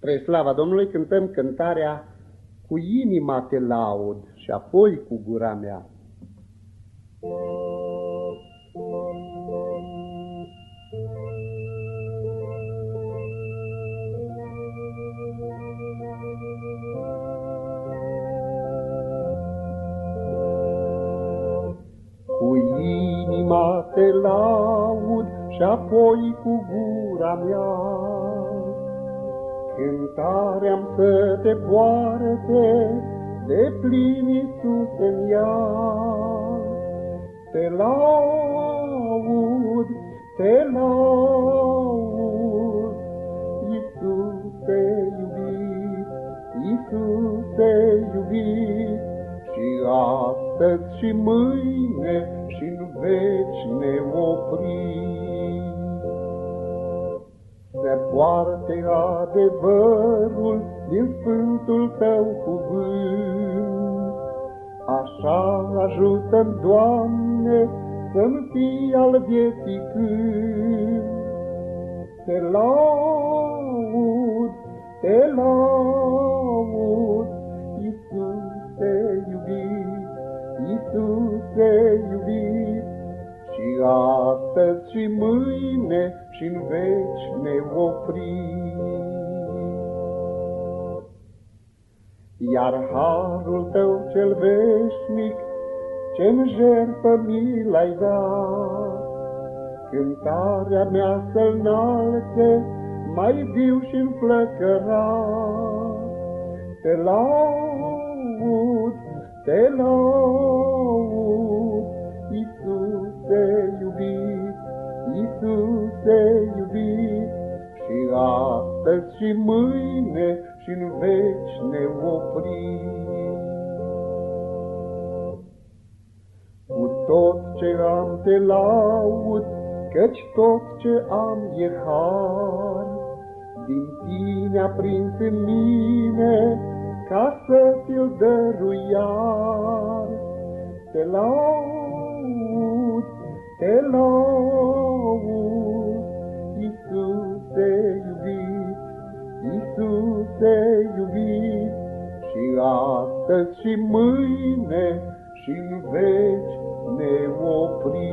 Spre slava Domnului cântăm cântarea Cu inima te laud și apoi cu gura mea. Cu inima te laud și apoi cu gura mea cântarea să te poarte, de plin Iisus în ea. Te laud, te laud, Iisuse iubit, Iisuse iubit, și astăzi și mâine și în veci ne oprim se poarte adevărul din Sfântul Tău cuvânt. Așa ajută Doamne, să-mi fii al vieții cânt. Te laud, te laud, Iisuse iubit, Iisuse iubit, și astăzi și mâine și în veci ne opri. Iar harul tău cel veșnic, ce-n jertfă mi l-ai dat, cântarea mea să-l înalțe, mai viu și înflăcărat. Te laud, te laud, Iisuse iubit, și astăzi și mâine și în veci ne oprim. Cu tot ce am te laud, căci tot ce am e har, din tine a prins în mine, ca să ți-l dăruiar. Te laud, te laud, Iisuse iubit, Iisuse iubit, și astăzi și mâine și în veci ne oprim.